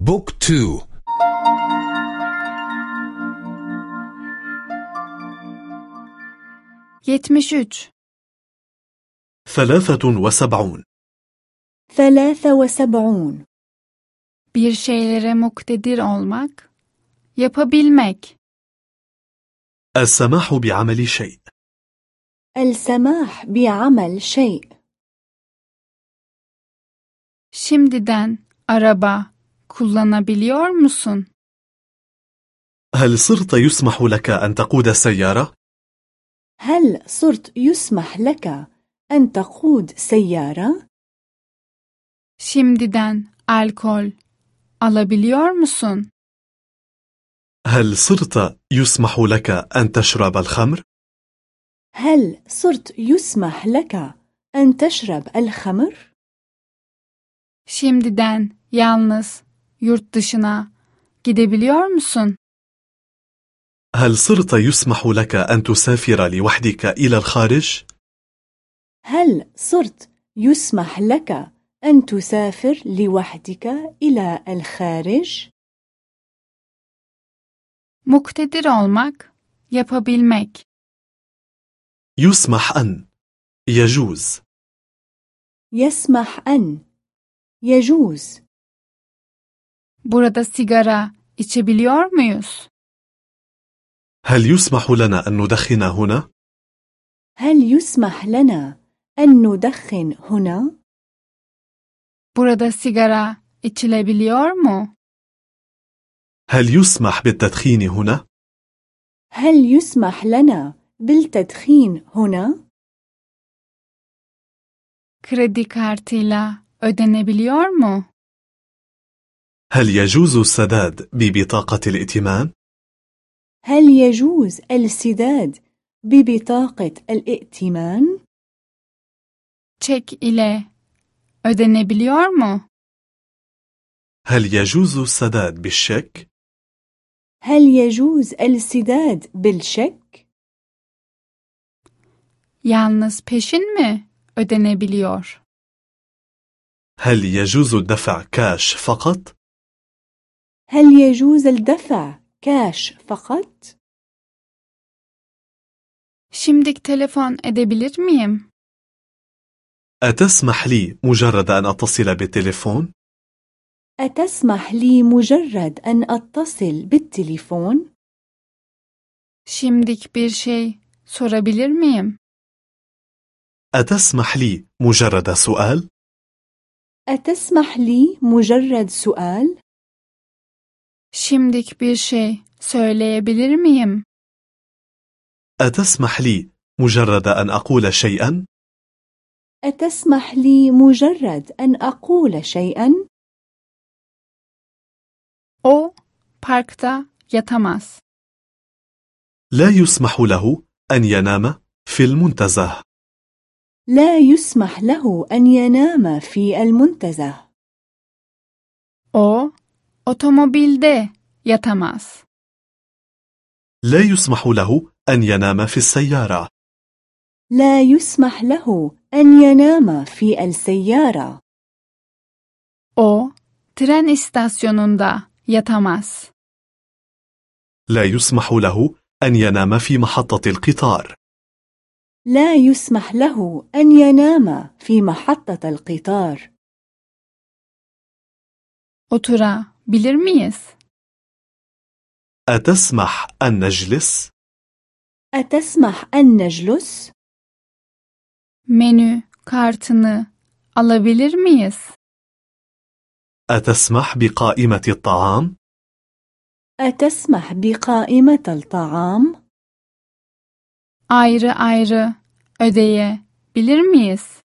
book two. yetmiş üç ثلاثة وسبعون. ثلاثة وسبعون. bir şeyler muktedir olmak yapabilmek السماح بعمل شيء. السماح بعمل شيء. شمددن araba kullanabiliyor musun? هل صرت يسمح لك أن تقود سيارة؟ هل صرت يسمح لك أن تقود سيارة؟ Şimdiden alkol alabiliyor musun? هل صرت يسمح لك أن تشرب الخمر؟ هل صرت يسمح لك أن تشرب الخمر؟ Şimdiden yalnız yurt dışına gidebiliyor musun? هل صرت يسمح لك أن تسافر لوحدك إلى الخارج؟ هل صرت يسمح لك أن تسافر لوحدك إلى الخارج؟ Muktedir olmak, yapabilmek, يسمح أن يجوز يسمح أن يجوز Burada sigara içebiliyor muyuz? هل يسمح لنا أن ندخن هنا؟ هل يسمح لنا أن ندخن هنا؟ Burada sigara içilebiliyor mu? هل يسمح بالتدخين هنا؟ هل يسمح لنا بالتدخين هنا؟ كريدي كارتيلا ödenebiliyor mu? هل يجوز السداد ببطاقة الائتمان؟ هل يجوز السداد ببطاقة الائتمان؟ Çek ile ödenebiliyor mu? هل يجوز السداد بالشيك؟ هل يجوز السداد بالشيك؟ Yalnız peşin mi ödenebiliyor? هل يجوز الدفع كاش فقط؟ هل يجوز الدفع كاش فقط؟ Şimdik telefon edebilir miyim? أتسمح لي مجرد أن أتصل بالتليفون؟ أتسمح لي مجرد أن أتصل بالتليفون؟ Şimdik bir şey sorabilir miyim? أتسمح لي مجرد سؤال؟ أتسمح لي مجرد سؤال؟ Şimdik bir şey söyleyebilir miyim? أتسمح لي مجرد أن أقول شيئا؟ أتسمح لي مجرد أن أقول شيئا؟ O parkta yatamaz. لا يسمح له أن ينام في المنتزه لا يسمح له أن ينام في المنتزه O otomobilde yatamaz. لا يسمح له أن ينام في السيارة لا يسمح له أن ينام في السيارة O tren istasyonunda yatamaz. لا يسمح له أن ينام في محطة القطار لا يسمح له أن ينام في محطة القطار Oturabilir miyiz? أتسمح أن نجلس؟ أتسمح أن نجلس؟ Menü kartını alabilir miyiz? أتسمح بقائمة الطعام؟ أتسمح بقائمة الطعام؟ Ayrı ayrı ödeyebilir miyiz?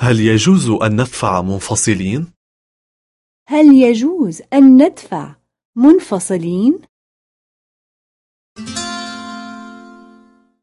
هل يجوز أن ندفع منفصلين؟ هل يجوز أن ندفع منفصلين؟